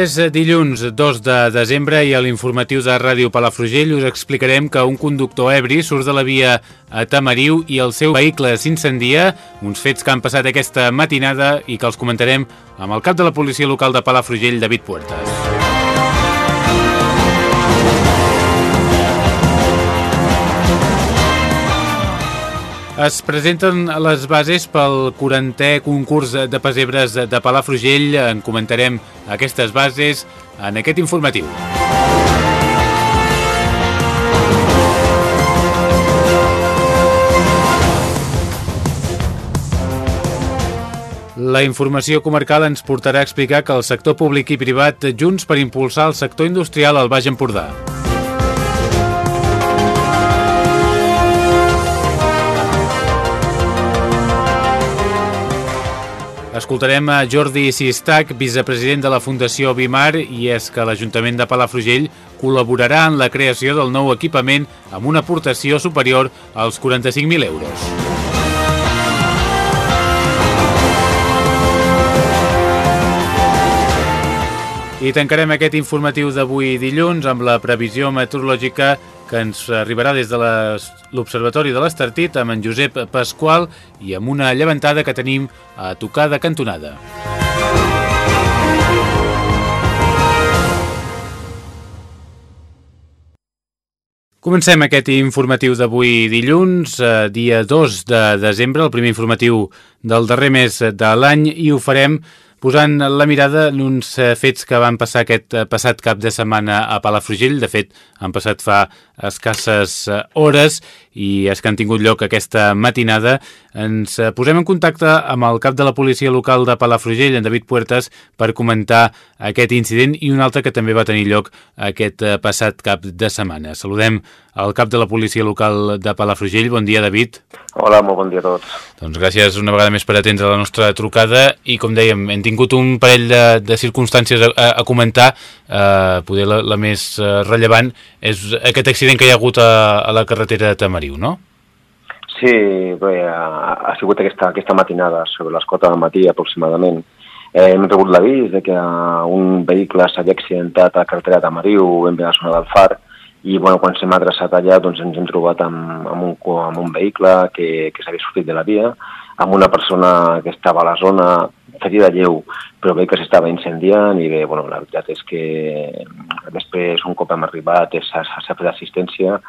És dilluns 2 de desembre i a l'informatiu de Ràdio Palafrugell us explicarem que un conductor ebri surt de la via a Tamariu i el seu vehicle s'incendia, uns fets que han passat aquesta matinada i que els comentarem amb el cap de la policia local de Palafrugell, David Puertas. Es presenten les bases pel 40è concurs de pesebres de Palafrugell. En comentarem aquestes bases en aquest informatiu. La informació comarcal ens portarà a explicar que el sector públic i privat junts per impulsar el sector industrial al Baix Empordà. Escoltarem a Jordi Sistac, vicepresident de la Fundació Bimar, i és que l'Ajuntament de Palafrugell col·laborarà en la creació del nou equipament amb una aportació superior als 45.000 euros. I tancarem aquest informatiu d'avui dilluns amb la previsió meteorològica que ens arribarà des de l'Observatori de l'Estartit amb en Josep Pasqual i amb una llevantada que tenim a tocar de cantonada. Comencem aquest informatiu d'avui dilluns, eh, dia 2 de desembre, el primer informatiu del darrer mes de l'any, i ho farem posant la mirada en uns fets que van passar aquest passat cap de setmana a Palafrugell. De fet, han passat fa escasses hores i és que han tingut lloc aquesta matinada. Ens posem en contacte amb el cap de la policia local de Palafrugell, en David Puertas, per comentar aquest incident i un altre que també va tenir lloc aquest passat cap de setmana. Saludem el cap de la policia local de Palafrugell. Bon dia, David. Hola, molt bon dia a tots. Doncs gràcies una vegada més per atendre la nostra trucada i, com dèiem, hem tingut un parell de, de circumstàncies a, a, a comentar. Eh, poder la, la més rellevant és aquest accident que hi ha hagut a, a la carretera de Tamariu, no? Sí, bé, ha, ha sigut aquesta, aquesta matinada, sobre les 4 del matí aproximadament. Eh, hem rebut l'avís de que un vehicle s'havia accidentat a la carretera de Tamariu en la zona del Far, i bueno, quan s'hem adreçat allà doncs ens hem trobat amb, amb, un, amb un vehicle que, que s'havia sortit de la via, amb una persona que estava a la zona ferida lleu, però bé que s'estava incendiant i bé, bueno, la veritat és que després, un cop hem arribat, s'ha fet assistència,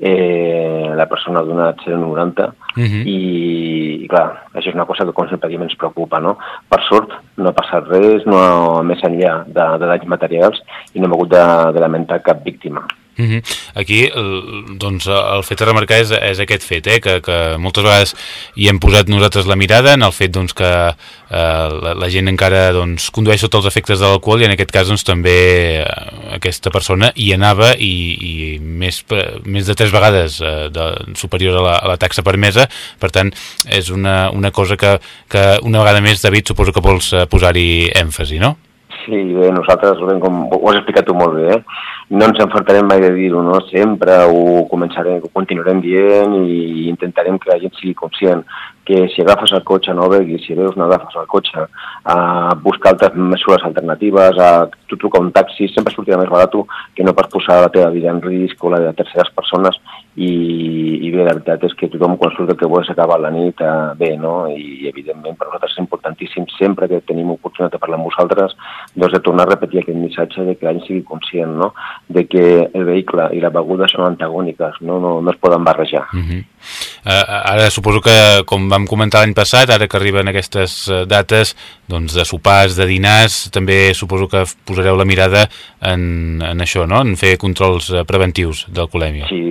eh, la persona ha donat 0,90 uh -huh. i, i, clar, això és una cosa que com sempre ens preocupa, no? Per sort, no ha passat res, no més enllà de, de danys materials i no hem hagut de, de lamentar cap víctima. Uh -huh. Aquí el, doncs, el fet a remarcar és, és aquest fet, eh? que, que moltes vegades hi hem posat nosaltres la mirada en el fet doncs, que eh, la, la gent encara doncs, condueix sota els efectes de l'alcohol i en aquest cas doncs, també eh, aquesta persona hi anava i, i més, més de tres vegades eh, de, superior a la, a la taxa permesa, per tant és una, una cosa que, que una vegada més David suposo que vols posar-hi èmfasi, no? Sí, bé, nosaltres, com ho has explicat tu molt bé, eh? no ens enfartarem mai de dir-ho, no? Sempre ho començarem, ho continuarem dient i intentarem que la gent sigui conscient que si agafes el cotxe no beguis, si veus no agafes el cotxe, a buscar altres mesures alternatives, a tu trucar un taxi, sempre sortirà més barat que no per posar la teva vida en risc o la de terceres persones i, i bé, la veritat és que tothom quan surt que vol és acabar la nit eh, bé, no? I evidentment per nosaltres és importantíssim sempre que tenim oportunitat de parlar amb vosaltres doncs de tornar a repetir aquest missatge de que la gent sigui conscient, no? De que el vehicle i la beguda són antagòniques, no, no, no es poden barrejar. Uh -huh. Uh, ara suposo que, com vam comentar l'any passat, ara que arriben aquestes dates doncs, de sopars, de dinars, també suposo que posareu la mirada en, en això, no? en fer controls preventius d'alcoholèmia. Sí,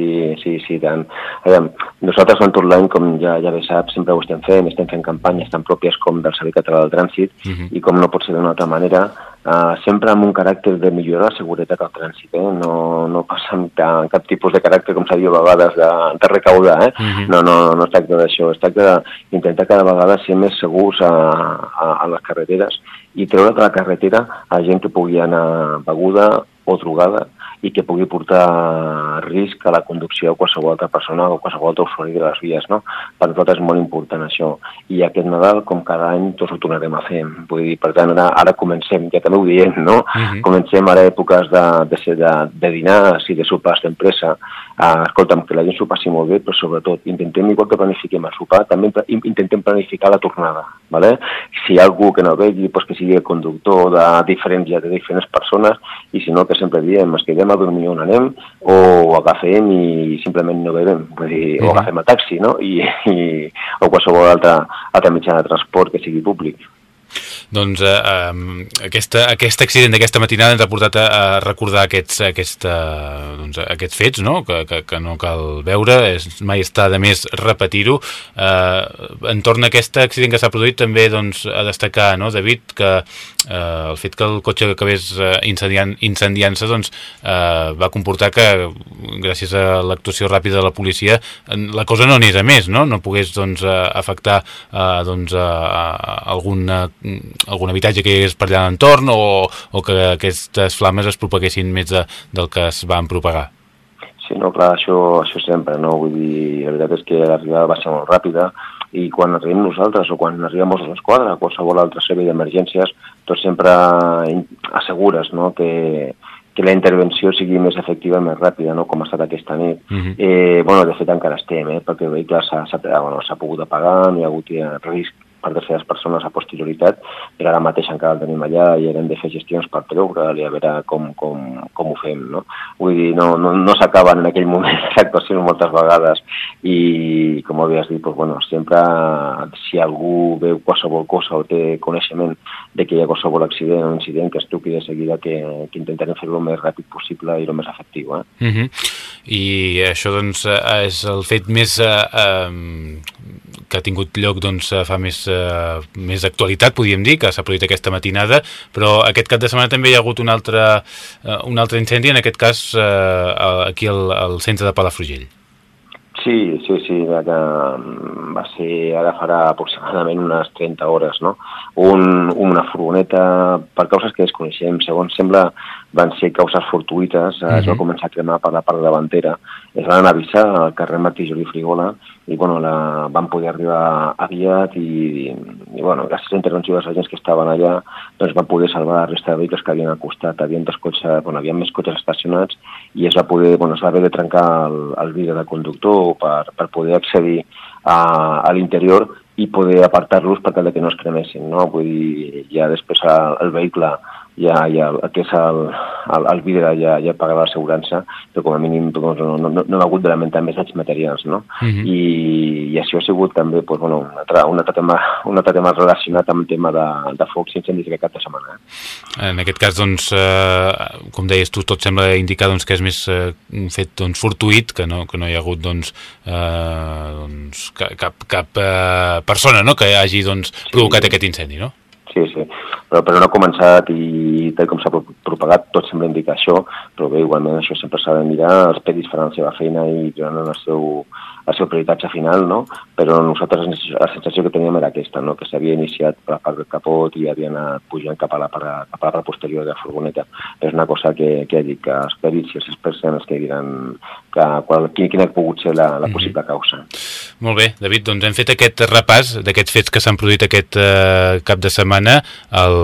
sí, sí, tant. Aviam, nosaltres en tot l'any, com ja, ja bé saps, sempre ho estem fent, estem fent campanyes tan pròpies com del Servei Català del Trànsit uh mhm. -huh. i com no pot ser d'una altra manera, uh, sempre amb un caràcter de millorar la seguretat al trànsit, eh? no, no passa amb, amb cap tipus de caràcter, com s'ha dit a vegades, de, de recaudar, eh? uh. -huh. no, no, no es tracta d'això, es tracta d'intentar cada vegada ser més segurs a, a, a les carreteres i treure de la carretera a gent que pugui anar beguda o drogada i que pugui portar risc a la conducció a qualsevol altra persona o qualsevol altre usuari de les vies. No? Per nosaltres és molt important això. I aquest Nadal, com cada any, tots ho tornarem a fer. Vull dir, per tant, ara, ara comencem, ja també ho diem, no? Uh mhm. -huh. Comencem ara èpoques de, de, de, de dinars i de sopars d'empresa. Uh, escolta'm, que la gent s'ho passi molt bé, però sobretot intentem, igual que planifiquem el sopar, també intentem planificar la tornada. ¿vale? Si hi ha algú que no vegi, pues que sigui el conductor de diferents, ja de diferents persones, i si no, que sempre diem, es quedem a dormir on anem, o agafem i simplement no bevem, vull dir, o agafem el taxi, no? I, i, o qualsevol altre, altre mitjà de transport que sigui públic. Doncs eh, eh, aquesta, aquest accident d'aquesta matinada ens ha portat a, a recordar aquests, aquesta, doncs, aquests fets, no? Que, que, que no cal veure, és, mai està de més repetir-ho. Eh, entorn a aquest accident que s'ha produït també doncs, a destacar, no, David, que eh, el fet que el cotxe acabés eh, incendiant-se incendiant doncs, eh, va comportar que, gràcies a l'actuació ràpida de la policia, la cosa no anés a més, no? No pogués doncs, afectar eh, doncs, a, a alguna algun habitatge que és per allà l'entorn o, o que aquestes flames es propaguessin més de, del que es van propagar? Sí, no, clar, això, això sempre, no? Vull dir, la veritat és que l'arribada va ser molt ràpida i quan arribem nosaltres o quan arribem a l'esquadra, qualsevol altre servei d'emergències, tot sempre assegures no? que, que la intervenció sigui més efectiva i més ràpida, no? com ha estat aquesta nit. Uh -huh. eh, bueno, de fet encara estem, eh? perquè el vehicle s'ha bueno, pogut apagar, no hi ha hagut risc per terceres persones a posterioritat, però ara mateix encara el tenim allà i hem de fer gestions per treure-li a veure com, com, com ho fem. No? Vull dir, no, no, no s'acaben en aquell moment les actuacions moltes vegades i, com havies dit, doncs, bueno, sempre si algú veu qualsevol cosa o té coneixement de que hi ha qualsevol accident o incident que es truqui de seguida que, que intentarem fer-lo el més ràpid possible i el més efectiu. Eh? Uh -huh. I això doncs és el fet més eh, eh, que ha tingut lloc doncs, fa més, uh, més actualitat, podríem dir, que s'ha produït aquesta matinada, però aquest cap de setmana també hi ha hagut un altre, uh, un altre incendi, en aquest cas uh, aquí al, al centre de Palafrugell. Sí, sí, sí, que mm, va ser, ara farà aproximadament unes 30 hores, no? Un, una furgoneta, per causes que desconeixem, segons sembla, van ser causes fortuïtes, uh -huh. es va mhm. començar a cremar per la part davantera, es van avisar al carrer Martí Juli Frigola i bueno, la, van poder arribar aviat i, i bueno, gràcies a la dels agents que estaven allà doncs van poder salvar la resta de vehicles que havien al costat, havien dos cotxes, bueno, havia més cotxes estacionats i es va poder, bueno, es va haver de trencar el, el vidre de conductor per, per poder accedir a, a l'interior i poder apartar-los per tal que no es cremessin, no? Vull dir, ja després el, el vehicle ja, ja el que és el, el, el vidre ja, ja pagarà l'assegurança, però com a mínim doncs, no, no, no, ha hagut de lamentar més anys materials, no? Uh mhm. -huh. I, I això ha sigut també doncs, bueno, un, altre, un, altre tema, un altre tema relacionat amb el tema de, de focs i incendis aquest cap de setmana. Eh? En aquest cas, doncs, eh, com deies tu, tot sembla indicar doncs, que és més eh, un fet doncs, fortuït, que no, que no hi ha hagut doncs, eh, doncs, cap, cap eh, persona no? que hagi doncs, provocat sí. aquest incendi, no? Sí, sí, però, però no ha començat i tal com s'ha propagat tot sembla indicar això, però bé, igualment això sempre s'ha de mirar, els pedis faran la seva feina i tenen el seu, el seu peritatge final, no? però nosaltres la sensació que teníem era aquesta, no? que s'havia iniciat per la part del capot i havia anat pujant cap a la part, cap a la part posterior de la furgoneta. És una cosa que, que he dit, que els perits i els experts els que diran que, qual, quina ha pogut ser la, la mhm. possible causa. Molt bé, David, doncs hem fet aquest repàs d'aquests fets que s'han produït aquest eh, cap de setmana, el,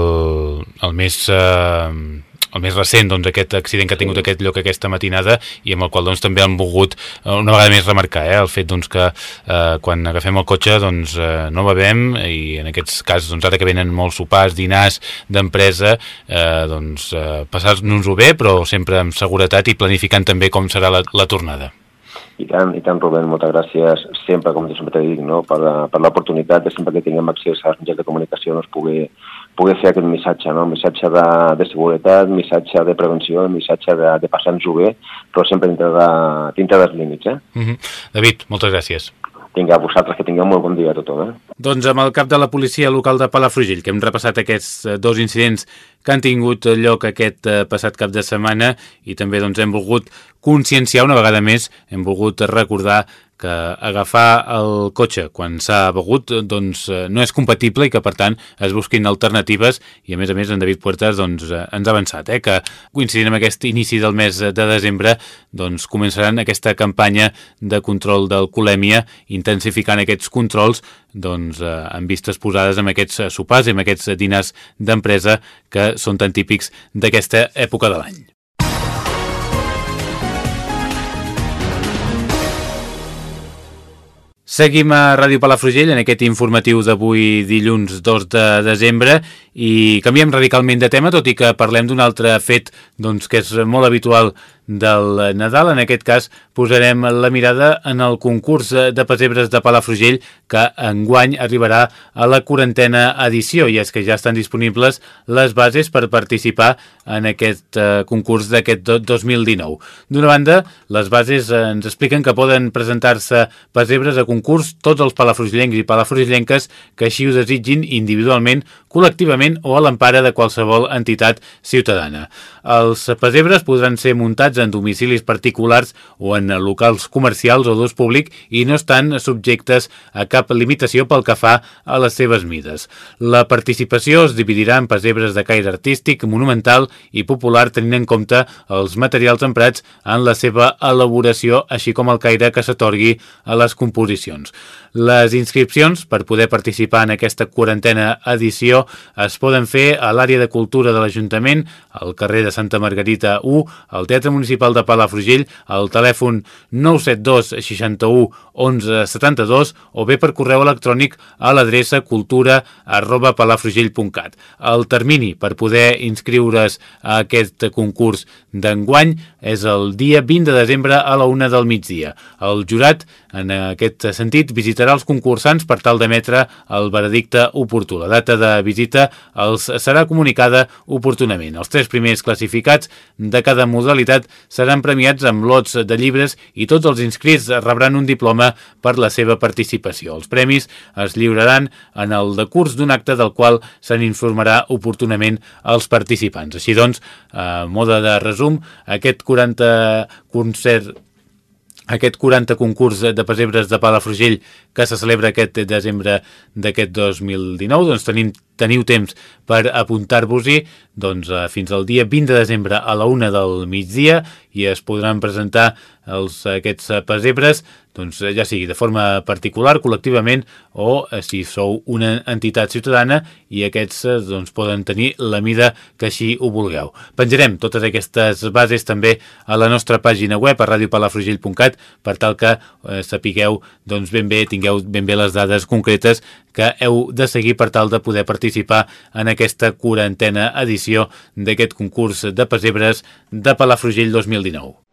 el més... Eh, el més recent, doncs, aquest accident que ha tingut aquest lloc aquesta matinada i amb el qual doncs, també han volgut eh, una vegada més remarcar eh, el fet doncs, que eh, quan agafem el cotxe doncs, eh, no bevem i en aquests casos, doncs, ara que venen molts sopars, dinars d'empresa, eh, doncs, eh, passar-nos-ho bé, però sempre amb seguretat i planificant també com serà la, la tornada. I tant, i tant, Rubén, moltes gràcies sempre, com sempre t'he dit, no? per, per l'oportunitat de sempre que tinguem accés als mitjans de comunicació doncs, poder, poder fer aquest missatge, no? missatge de, de seguretat, missatge de prevenció, missatge de, de passar-nos-ho bé, però sempre dintre, de, dintre dels límits. Eh? Mm -hmm. David, moltes gràcies. A vosaltres, que tingueu molt bon dia a tothom. Eh? Doncs amb el cap de la policia local de Palafrugell, que hem repassat aquests eh, dos incidents que han tingut lloc aquest eh, passat cap de setmana i també doncs, hem volgut conscienciar una vegada més, hem volgut recordar que agafar el cotxe quan s'ha begut doncs, eh, no és compatible i que per tant es busquin alternatives i a més a més en David Puertas doncs, eh, ens ha avançat eh, que coincidint amb aquest inici del mes de desembre doncs, començaran aquesta campanya de control d'alcoholèmia intensificant aquests controls doncs, eh, amb vistes posades amb aquests sopars i amb aquests dinars d'empresa que són tan típics d'aquesta època de l'any. Seguim a Ràdio Palafrugell en aquest informatiu d'avui dilluns 2 de desembre i canviem radicalment de tema, tot i que parlem d'un altre fet doncs, que és molt habitual del Nadal. En aquest cas posarem la mirada en el concurs de pessebres de Palafrugell que enguany arribarà a la quarantena edició i és que ja estan disponibles les bases per participar en aquest eh, concurs d'aquest 2019. D'una banda, les bases ens expliquen que poden presentar-se pessebres a concurs tots els palafrugellencs i palafrugellenques que així ho desitgin individualment, col·lectivament o a l'empara de qualsevol entitat ciutadana. Els pessebres podran ser muntats en domicilis particulars o en locals comercials o d'ús públic i no estan subjectes a cap limitació pel que fa a les seves mides. La participació es dividirà en pesebres de caire artístic, monumental i popular tenint en compte els materials emprats en la seva elaboració, així com el caire que s'atorgui a les composicions. Les inscripcions per poder participar en aquesta quarantena edició es poden fer a l'àrea de cultura de l'Ajuntament, al carrer de Santa Margarita 1, al Teatre Municipal de Palafrugell, al telèfon 972 61 11 72 o bé per correu electrònic a l'adreça cultura arroba palafrugell.cat. El termini per poder inscriure's a aquest concurs d'enguany és el dia 20 de desembre a la una del migdia. El jurat, en aquest sentit, visitarà els concursants per tal d'emetre el veredicte oportú. La data de visita els serà comunicada oportunament. Els tres primers classificats de cada modalitat seran premiats amb lots de llibres i tots els inscrits rebran un diploma per la seva participació. Els premis es lliuraran en el decurs d'un acte del qual se n'informarà oportunament als participants. Així doncs, a moda de resum, aquest 40 concert aquest 40 concurs de pesebres de Palafrugell que se celebra aquest desembre d'aquest 2019, doncs tenim, teniu temps per apuntar-vos-hi doncs, eh, fins al dia 20 de desembre a la una del migdia i es podran presentar els, aquests pesebres doncs, ja sigui de forma particular, col·lectivament o eh, si sou una entitat ciutadana i aquests eh, doncs, poden tenir la mida que així ho vulgueu. Penjarem totes aquestes bases també a la nostra pàgina web a radiopalafrugell.cat per tal que eh, sapigueu doncs, ben bé, tingueu ben bé les dades concretes que heu de seguir per tal de poder participar en aquesta quarantena edició d'aquest concurs de pesebres de Palafrugell 2019.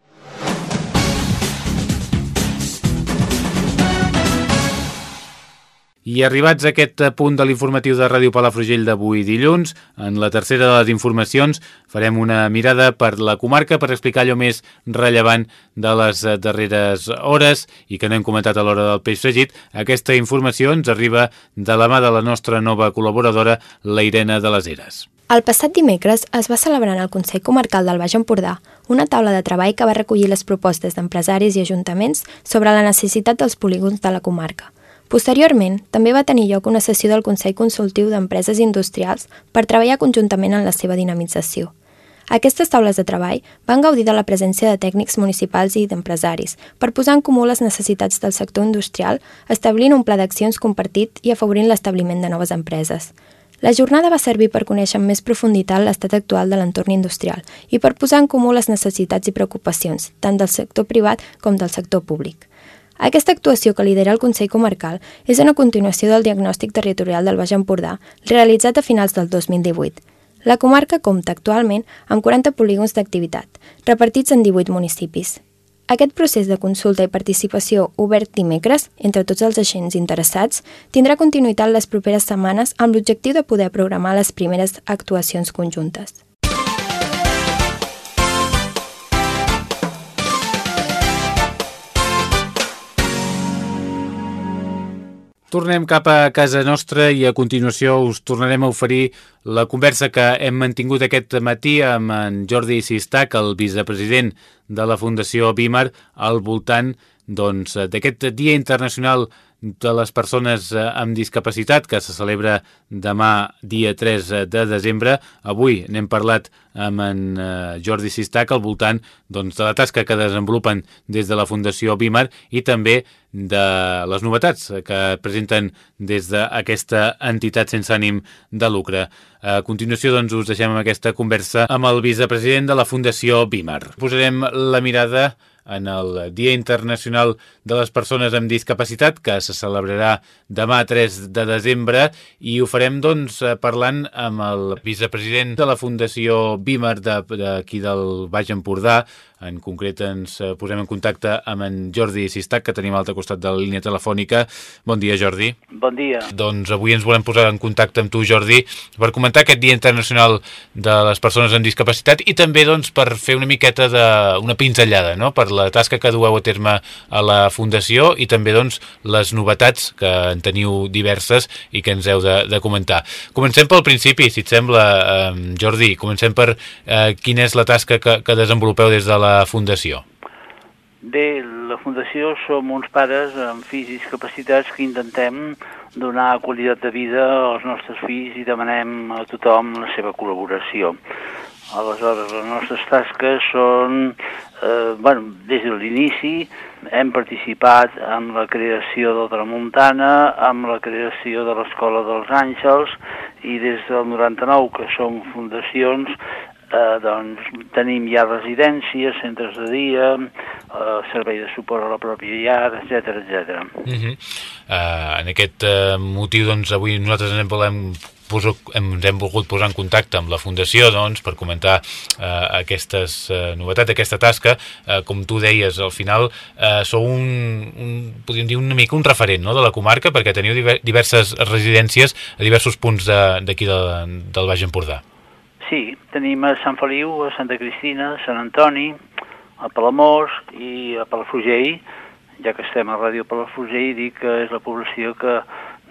I arribats a aquest punt de l'informatiu de Ràdio Palafrugell d'avui dilluns, en la tercera de les informacions farem una mirada per la comarca per explicar allò més rellevant de les darreres hores i que no hem comentat a l'hora del peix fregit. Aquesta informació ens arriba de la mà de la nostra nova col·laboradora, la Irene de les Eres. El passat dimecres es va celebrar en el Consell Comarcal del Baix Empordà una taula de treball que va recollir les propostes d'empresaris i ajuntaments sobre la necessitat dels polígons de la comarca. Posteriorment, també va tenir lloc una sessió del Consell Consultiu d'Empreses Industrials per treballar conjuntament en la seva dinamització. Aquestes taules de treball van gaudir de la presència de tècnics municipals i d'empresaris per posar en comú les necessitats del sector industrial, establint un pla d'accions compartit i afavorint l'establiment de noves empreses. La jornada va servir per conèixer amb més profunditat l'estat actual de l'entorn industrial i per posar en comú les necessitats i preocupacions, tant del sector privat com del sector públic. Aquesta actuació que lidera el Consell Comarcal és una continuació del diagnòstic territorial del Baix Empordà, realitzat a finals del 2018. La comarca compta actualment amb 40 polígons d'activitat, repartits en 18 municipis. Aquest procés de consulta i participació obert dimecres entre tots els agents interessats tindrà continuïtat les properes setmanes amb l'objectiu de poder programar les primeres actuacions conjuntes. Tornem cap a casa nostra i a continuació us tornarem a oferir la conversa que hem mantingut aquest matí amb en Jordi Sistac, el vicepresident de la Fundació Bímar, al voltant doncs, d'aquest doncs, Dia Internacional de les persones eh, amb discapacitat que se celebra demà dia 3 de desembre. Avui n'hem parlat amb en eh, Jordi Sistac al voltant doncs, de la tasca que desenvolupen des de la Fundació Bímar i també de les novetats que presenten des d'aquesta entitat sense ànim de lucre. A continuació doncs, us deixem amb aquesta conversa amb el vicepresident de la Fundació Bímar. Posarem la mirada en el Dia Internacional de les Persones amb Discapacitat, que se celebrarà demà 3 de desembre, i ho farem doncs parlant amb el vicepresident. de la Fundació Bímer d'aquí de, del Baix Empordà, en concret ens posem en contacte amb en Jordi Sistac, que tenim a l'altre costat de la línia telefònica. Bon dia, Jordi. Bon dia. Doncs avui ens volem posar en contacte amb tu, Jordi, per comentar aquest Dia Internacional de les Persones amb Discapacitat i també doncs, per fer una miqueta de una pinzellada no? per la tasca que dueu a terme a la Fundació i també doncs, les novetats que en teniu diverses i que ens heu de, de comentar. Comencem pel principi, si et sembla, eh, Jordi. Comencem per eh, quina és la tasca que, que desenvolupeu des de la Fundació. Bé, la Fundació som uns pares amb fills i discapacitats que intentem donar qualitat de vida als nostres fills i demanem a tothom la seva col·laboració. Aleshores, les nostres tasques són, eh, bueno, des de l'inici hem participat en la creació del Tramuntana, amb la creació de l'Escola dels Àngels i des del 99, que som fundacions, eh, doncs tenim ja residències, centres de dia, eh, servei de suport a la pròpia llar, etc etc. Uh -huh. uh, en aquest uh, motiu, doncs, avui nosaltres ens volem ens hem volgut posar en contacte amb la Fundació doncs, per comentar eh, aquestes eh, novetats, aquesta tasca. Eh, com tu deies, al final eh, sou un, un, podríem dir, una mica un referent no, de la comarca perquè teniu diverses residències a diversos punts d'aquí de, de, del Baix Empordà. Sí, tenim a Sant Feliu, a Santa Cristina, a Sant Antoni, a Palamós i a Palafrugell, ja que estem a Ràdio Palafrugell, dic que és la població que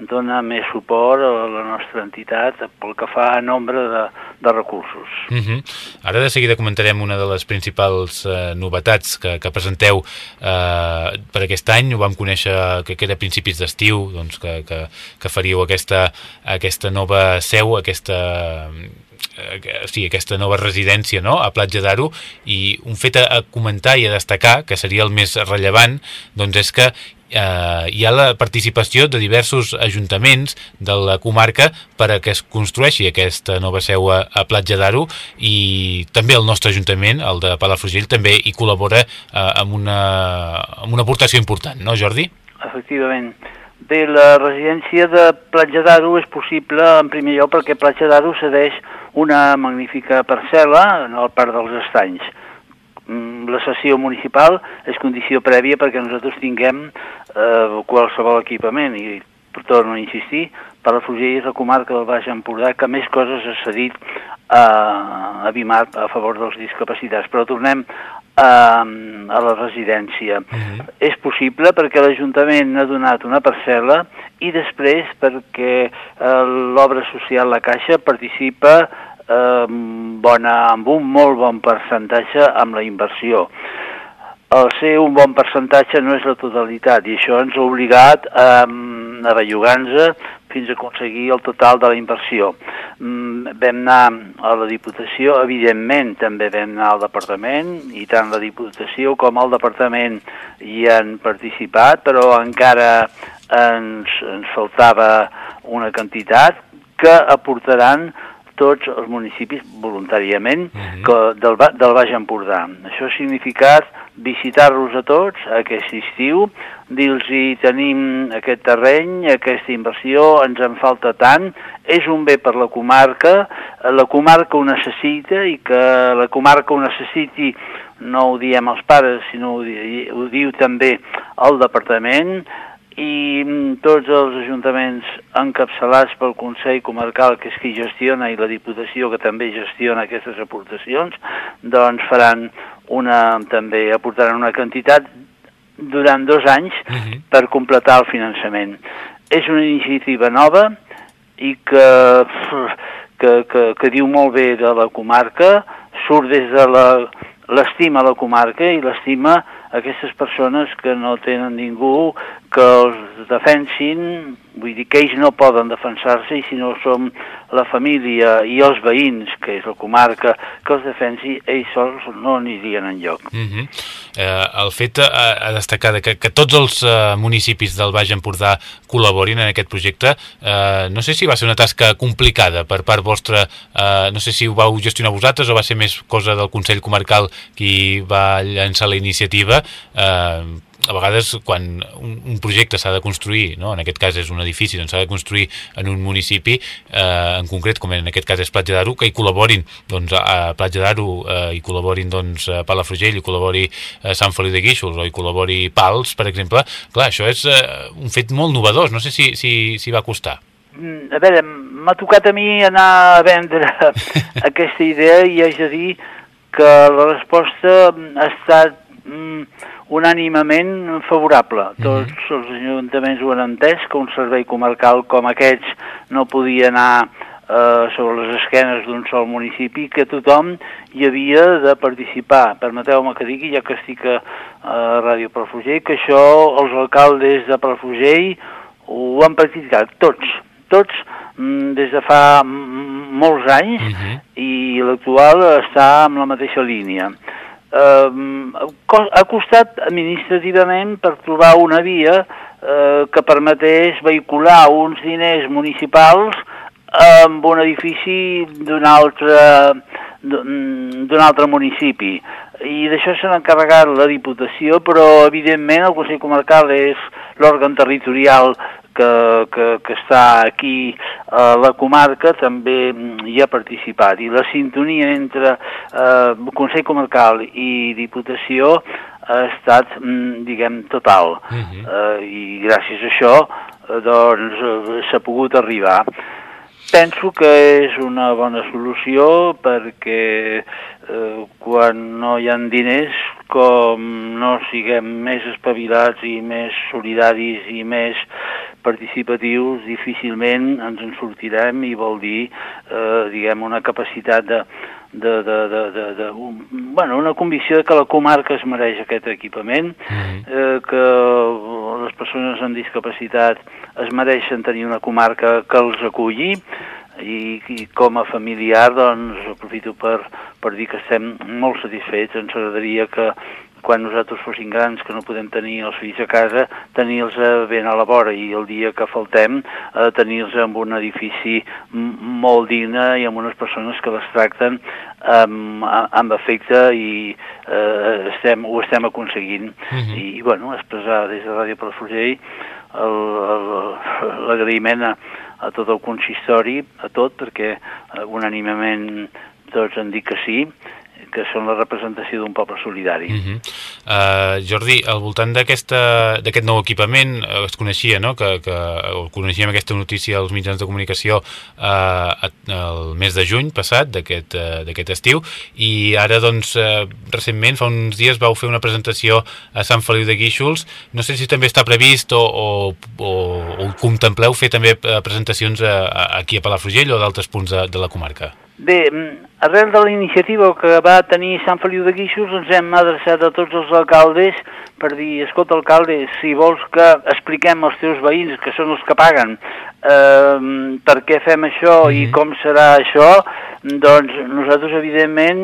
dona més suport a la nostra entitat pel que fa a nombre de, de recursos. Uh mhm. -huh. Ara de seguida comentarem una de les principals eh, novetats que, que presenteu eh, per aquest any. Ho vam conèixer que, era principis d'estiu, doncs que, que, que faríeu aquesta, aquesta nova seu, aquesta eh, sí, aquesta nova residència no? a Platja d'Aro i un fet a, comentar i a destacar, que seria el més rellevant, doncs és que eh, hi ha la participació de diversos ajuntaments de la comarca per a que es construeixi aquesta nova seu a, a Platja d'Aro i també el nostre ajuntament, el de Palafrugell, també hi col·labora eh, amb, una, amb una aportació important, no Jordi? Efectivament. Bé, la residència de Platja d'Aro és possible en primer lloc perquè Platja d'Aro cedeix una magnífica parcel·la en el Parc dels Estanys. Mm, la sessió municipal és condició prèvia perquè nosaltres tinguem eh, qualsevol equipament i torno a insistir, Palafrugell és la comarca del Baix Empordà que més coses ha cedit a, a Bimar a favor dels discapacitats. Però tornem a, a la residència. Uh. -huh. És possible perquè l'Ajuntament ha donat una parcel·la i després perquè eh, l'obra social La Caixa participa eh, bona, amb un molt bon percentatge amb la inversió. El ser un bon percentatge no és la totalitat i això ens ha obligat a, a bellugar-nos fins a aconseguir el total de la inversió. Mm, vam anar a la Diputació, evidentment també vam anar al Departament, i tant la Diputació com el Departament hi han participat, però encara ens, ens faltava una quantitat que aportaran tots els municipis voluntàriament uh -huh. que del, del Baix Empordà. Això ha significat visitar-los a tots aquest estiu, dir-los tenim aquest terreny, aquesta inversió, ens en falta tant, és un bé per la comarca, la comarca ho necessita i que la comarca ho necessiti no ho diem els pares, sinó ho, di, ho diu també el departament, i mm, tots els ajuntaments encapçalats pel Consell Comarcal, que és qui gestiona, i la Diputació, que també gestiona aquestes aportacions, doncs faran una, també aportaran una quantitat durant dos anys uh. -huh. per completar el finançament. És una iniciativa nova i que, que, que, que diu molt bé de la comarca, surt des de l'estima a la comarca i l'estima aquestes persones que no tenen ningú que els defensin, vull dir que ells no poden defensar-se i si no som la família i els veïns, que és la comarca, que els defensi, ells sols no anirien enlloc. Mm -hmm. eh, el fet a, a destacar que, que tots els eh, municipis del Baix Empordà col·laborin en aquest projecte, eh, no sé si va ser una tasca complicada per part vostra, eh, no sé si ho vau gestionar vosaltres o va ser més cosa del Consell Comarcal qui va llançar la iniciativa, eh, a vegades quan un, un projecte s'ha de construir, no? en aquest cas és un edifici, doncs s'ha de construir en un municipi, eh, en concret, com en aquest cas és Platja d'Aro, que hi col·laborin doncs, a Platja d'Aro, eh, hi col·laborin doncs, a Palafrugell, hi col·labori a Sant Feliu de Guíxols o hi col·labori Pals, per exemple, clar, això és eh, un fet molt novedós, no sé si, si, si va costar. Mm, a veure, m'ha tocat a mi anar a vendre aquesta idea i haig de dir que la resposta ha estat mm, unànimament favorable. Mm -hmm. Tots els ajuntaments ho han entès, que un servei comarcal com aquests no podia anar eh, sobre les esquenes d'un sol municipi, que tothom hi havia de participar. Permeteu-me que digui, ja que estic a, a Ràdio Palafrugell, que això els alcaldes de Palafrugell ho han practicat tots, tots mm, des de fa molts anys, uh -huh. i l'actual està en la mateixa línia eh, ha costat administrativament per trobar una via eh, que permetés vehicular uns diners municipals amb un edifici d'un altre d'un altre municipi. I d'això s'ha encarregat la Diputació, però evidentment el Consell Comarcal és l'òrgan territorial que, que, que està aquí a la comarca també hi ha participat i la sintonia entre eh, Consell Comarcal i Diputació ha estat, mm, diguem, total. Uh mhm. -huh. eh, I gràcies a això, eh, doncs, eh, s'ha pogut arribar. Penso que és una bona solució perquè eh, quan no hi ha diners, com no siguem més espavilats i més solidaris i més participatius, difícilment ens en sortirem i vol dir, eh, diguem, una capacitat de, de, de, de, de, de un, bueno, una convicció de que la comarca es mereix aquest equipament, mm-hmm. eh, que les persones amb discapacitat es mereixen tenir una comarca que els aculli, i, i com a familiar doncs aprofito per, per dir que estem molt satisfets, ens agradaria que quan nosaltres fossin grans, que no podem tenir els fills a casa, tenir-los ben a la vora i el dia que faltem eh, tenir-los en un edifici molt digne i amb unes persones que les tracten amb, amb efecte i eh, estem, ho estem aconseguint. Uh mhm. -huh. I, I, bueno, expressar des de Ràdio Palafrugell l'agraïment a, a tot el consistori, a tot, perquè eh, unànimament tots han dit que sí, que són la representació d'un poble solidari. Uh -huh. uh, Jordi, al voltant d'aquest nou equipament uh, es coneixia, no?, que, que coneixíem aquesta notícia als mitjans de comunicació uh, el mes de juny passat d'aquest uh, estiu i ara, doncs, uh, recentment, fa uns dies vau fer una presentació a Sant Feliu de Guíxols. No sé si també està previst o, o, o, o contempleu fer també presentacions a, a, aquí a Palafrugell o d'altres punts de, de la comarca. Bé, arrel de la iniciativa que va tenir Sant Feliu de Guíxols ens hem adreçat a tots els alcaldes per dir, escolta alcalde, si vols que expliquem als teus veïns, que són els que paguen, eh, per què fem això mm -hmm. i mhm. com serà això, doncs nosaltres evidentment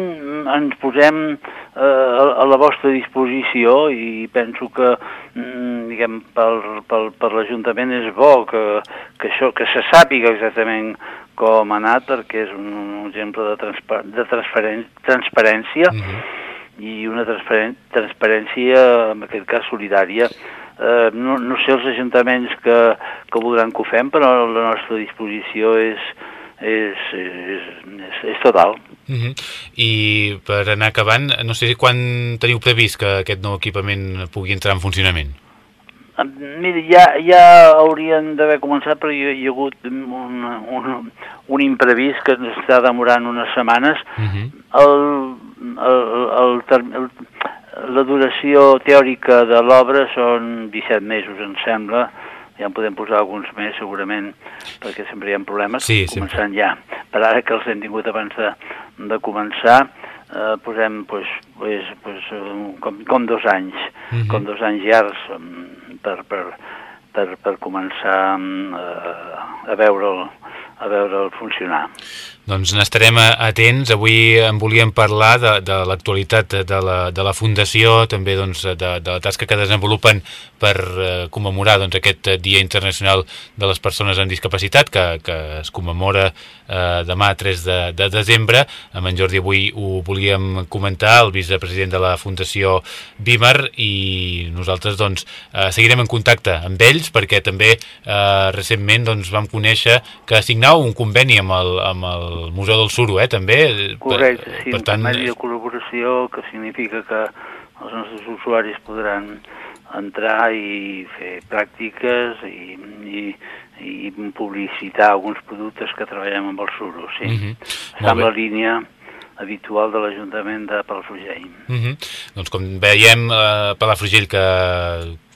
ens posem eh, a, la vostra disposició i penso que mm, diguem, per, per, per l'Ajuntament és bo que, que, això, que se sàpiga exactament com ha anat perquè és un, un exemple de, transpa de transparència uh -huh. i una transparència, en aquest cas solidària, eh, no, no sé els ajuntaments que, que voldran que ho fem, però la nostra disposició és, és, és, és, és total. Uh -huh. I per anar acabant, no sé quan teniu previst que aquest nou equipament pugui entrar en funcionament? Mira, ja, ja haurien d'haver començat, però hi, hi ha hagut un, un, un imprevist que ens està demorant unes setmanes. Uh -huh. el, el, el, el, la duració teòrica de l'obra són 17 mesos, em sembla, ja en podem posar alguns més segurament, perquè sempre hi ha problemes, sí, començant sempre. ja. Per ara que els hem tingut abans de, de començar, eh, posem pues, pues, pues, com, com dos anys, uh mhm. -huh. com dos anys llargs per, per, per, per començar eh, a veure'l a veure'l funcionar. Doncs n'estarem atents. Avui en volíem parlar de, de l'actualitat de, la, de la Fundació, també doncs, de, de la tasca que desenvolupen per eh, commemorar doncs, aquest Dia Internacional de les Persones amb Discapacitat, que, que es commemora eh, demà 3 de, de desembre. Amb en Jordi avui ho volíem comentar, el vicepresident de la Fundació Bímer, i nosaltres doncs, eh, seguirem en contacte amb ells, perquè també eh, recentment doncs, vam conèixer que signau un conveni amb el, amb el el Museu del Suro, eh, també. Correcte, per, sí, per tant... de col·laboració que significa que els nostres usuaris podran entrar i fer pràctiques i, i, i publicitar alguns productes que treballem amb el Suro, sí. Mm -hmm. Està en la línia habitual de l'Ajuntament de Palafrugell. Mm -hmm. Doncs com veiem, eh, Palafrugell que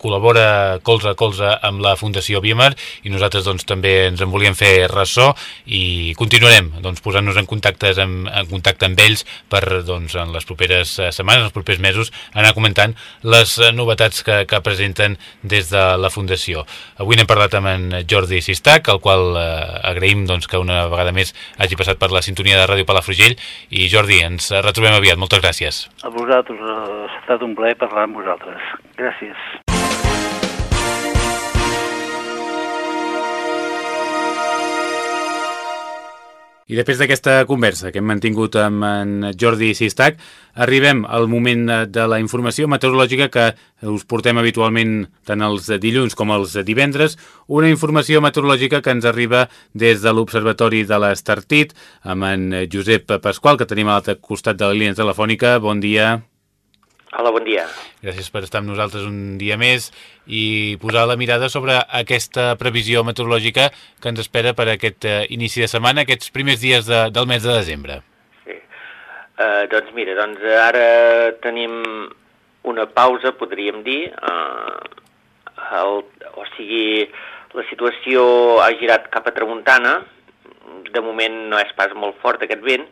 col·labora colze a colze amb la Fundació Bímer i nosaltres doncs, també ens en volíem fer ressò i continuarem doncs, posant-nos en, contactes amb, en contacte amb ells per doncs, en les properes eh, setmanes, els propers mesos, anar comentant les eh, novetats que, que presenten des de la Fundació. Avui n'hem parlat amb en Jordi Sistac, al qual eh, agraïm doncs, que una vegada més hagi passat per la sintonia de Ràdio Palafrugell i Jordi, ens retrobem aviat. Moltes gràcies. A vosaltres, ha estat un plaer parlar amb vosaltres. Gràcies. I després d'aquesta conversa que hem mantingut amb en Jordi Sistac, arribem al moment de la informació meteorològica que us portem habitualment tant els dilluns com els divendres, una informació meteorològica que ens arriba des de l'Observatori de l'Estartit amb en Josep Pasqual, que tenim a l'altre costat de la línia telefònica. Bon dia. Hola, bon dia. Gràcies per estar amb nosaltres un dia més i posar la mirada sobre aquesta previsió meteorològica que ens espera per aquest uh, inici de setmana, aquests primers dies de, del mes de desembre. Sí. Uh, doncs mira, doncs ara tenim una pausa, podríem dir. Uh, el, o sigui, la situació ha girat cap a tramuntana, de moment no és pas molt fort aquest vent,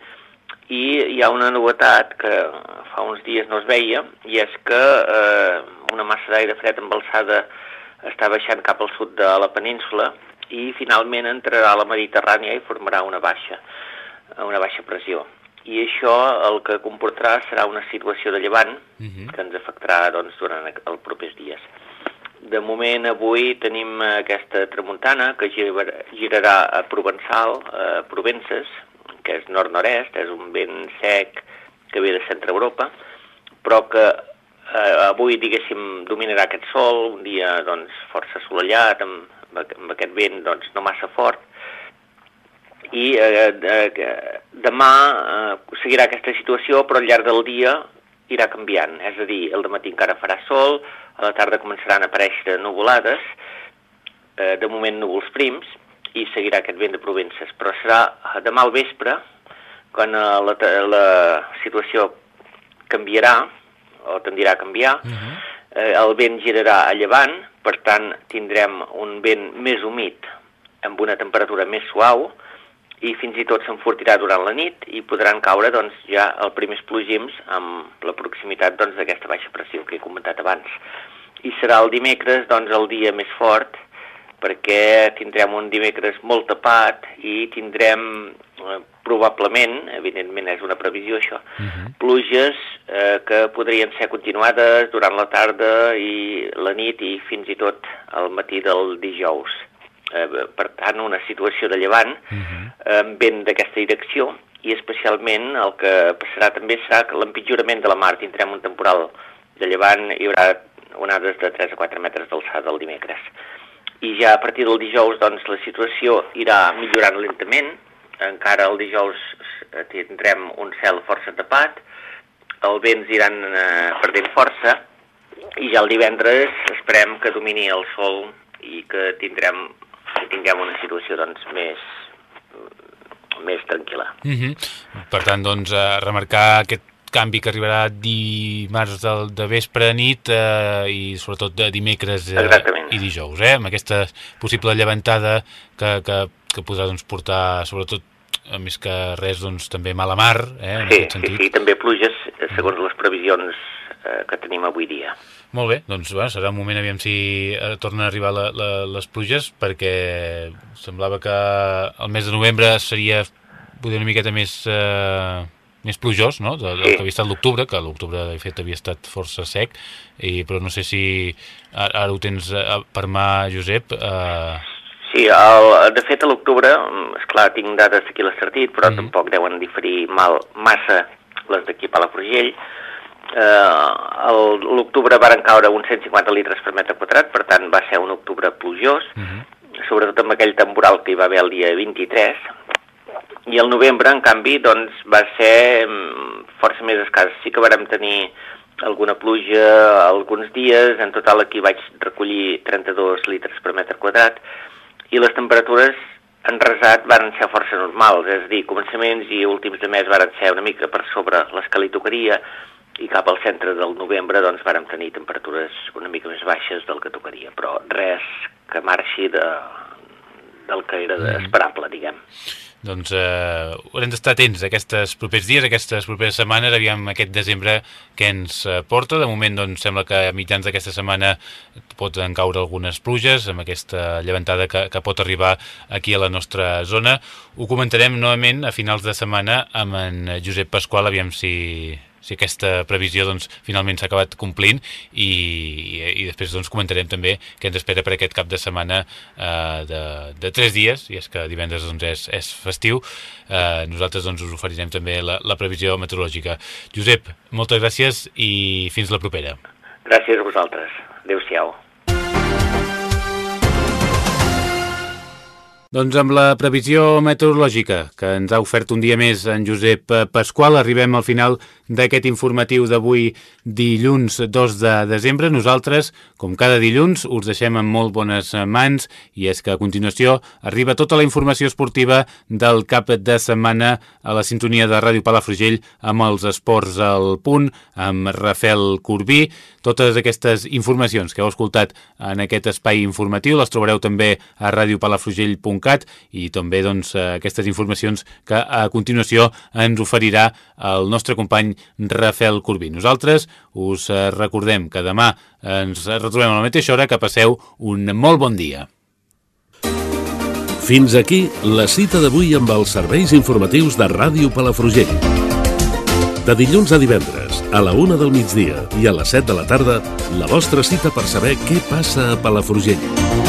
i hi ha una novetat que fa uns dies no es veia, i és que eh, una massa d'aire fred amb alçada està baixant cap al sud de la península i finalment entrarà a la Mediterrània i formarà una baixa, una baixa pressió. I això el que comportarà serà una situació de llevant uh mhm. -huh. que ens afectarà doncs, durant els propers dies. De moment, avui tenim aquesta tramuntana que girarà a Provençal, a Provences, que és nord-nord-est, és un vent sec que ve de centre Europa, però que eh, avui, diguéssim, dominarà aquest sol, un dia doncs, força assolellat, amb, amb aquest vent doncs, no massa fort, i eh, eh, demà eh, seguirà aquesta situació, però al llarg del dia irà canviant, és a dir, el matí encara farà sol, a la tarda començaran a aparèixer nuvolades, eh, de moment núvols prims, i seguirà aquest vent de Provences, però serà demà al vespre, quan eh, la, la situació canviarà, o tendirà a canviar, uh -huh. eh, el vent girarà a llevant, per tant tindrem un vent més humit, amb una temperatura més suau, i fins i tot s'enfortirà durant la nit i podran caure doncs, ja els primers plogims amb la proximitat doncs, d'aquesta doncs, baixa pressió que he comentat abans. I serà el dimecres doncs, el dia més fort, perquè tindrem un dimecres molt tapat i tindrem eh, probablement, evidentment és una previsió això, uh -huh. pluges eh, que podrien ser continuades durant la tarda i la nit i fins i tot al matí del dijous. Eh, per tant, una situació de llevant uh -huh. amb vent d'aquesta direcció i especialment el que passarà també serà que l'empitjorament de la mar tindrem un temporal de llevant, hi haurà onades de 3 a 4 metres d'alçada el dimecres i ja a partir del dijous doncs, la situació irà millorant lentament, encara el dijous eh, tindrem un cel força tapat, els vents iran eh, perdent força i ja el divendres esperem que domini el sol i que tindrem que tinguem una situació doncs, més, més tranquil·la. Mm -hmm. Per tant, doncs, a remarcar aquest canvi que arribarà dimarts del, de vespre a nit eh, i sobretot de dimecres eh, i dijous, eh, amb aquesta possible llevantada que, que, que podrà doncs, portar sobretot a més que res doncs, també mala mar eh, en sí, aquest sentit. Sí, sí, també pluges eh, segons les previsions eh, que tenim avui dia. Molt bé, doncs bueno, serà un moment aviam si eh, tornen a arribar la, la, les pluges perquè semblava que el mes de novembre seria poder una miqueta més eh, més plujós, no?, del, del que havia estat l'octubre, que l'octubre, de fet, havia estat força sec, i, però no sé si ara, ara ho tens eh, per mà, Josep. Eh... Sí, el, de fet, a l'octubre, esclar, tinc dades aquí a l'Estartit, però mm -hmm. tampoc deuen diferir mal, massa les d'aquí a Palafrugell. Eh, l'octubre varen caure uns 150 litres per metre quadrat, per tant va ser un octubre plujós, mm -hmm. sobretot amb aquell temporal que hi va haver el dia 23, i el novembre, en canvi, doncs, va ser mm, força més escàs. Sí que vàrem tenir alguna pluja alguns dies, en total aquí vaig recollir 32 litres per metre quadrat, i les temperatures en resat varen ser força normals, és a dir, començaments i últims de mes varen ser una mica per sobre les que li tocaria, i cap al centre del novembre doncs vàrem tenir temperatures una mica més baixes del que tocaria, però res que marxi de, del que era mm. esperable, diguem. Doncs eh, haurem d'estar atents aquests propers dies, aquestes properes setmanes, aviam aquest desembre que ens eh, porta. De moment doncs, sembla que a mitjans d'aquesta setmana pot caure algunes pluges amb aquesta llevantada que, que pot arribar aquí a la nostra zona. Ho comentarem novament a finals de setmana amb en Josep Pasqual, aviam si, si aquesta previsió doncs, finalment s'ha acabat complint i, i, i després doncs, comentarem també què ens espera per aquest cap de setmana eh, de, de tres dies, i és que divendres doncs, és, és festiu. Eh, nosaltres doncs, us oferirem també la, la previsió meteorològica. Josep, moltes gràcies i fins la propera. Gràcies a vosaltres. Adéu-siau. Doncs amb la previsió meteorològica que ens ha ofert un dia més en Josep Pasqual, arribem al final d'aquest informatiu d'avui dilluns 2 de desembre. Nosaltres, com cada dilluns, us deixem en molt bones mans i és que a continuació arriba tota la informació esportiva del cap de setmana a la sintonia de Ràdio Palafrugell amb els esports al punt, amb Rafael Corbí. Totes aquestes informacions que heu escoltat en aquest espai informatiu les trobareu també a radiopalafrugell.cat i també doncs, aquestes informacions que a continuació ens oferirà el nostre company Rafael Corbí. Nosaltres us recordem que demà ens retrobem a la mateixa hora, que passeu un molt bon dia. Fins aquí la cita d'avui amb els serveis informatius de Ràdio Palafrugell. De dilluns a divendres, a la una del migdia i a les 7 de la tarda, la vostra cita per saber què passa a Palafrugell.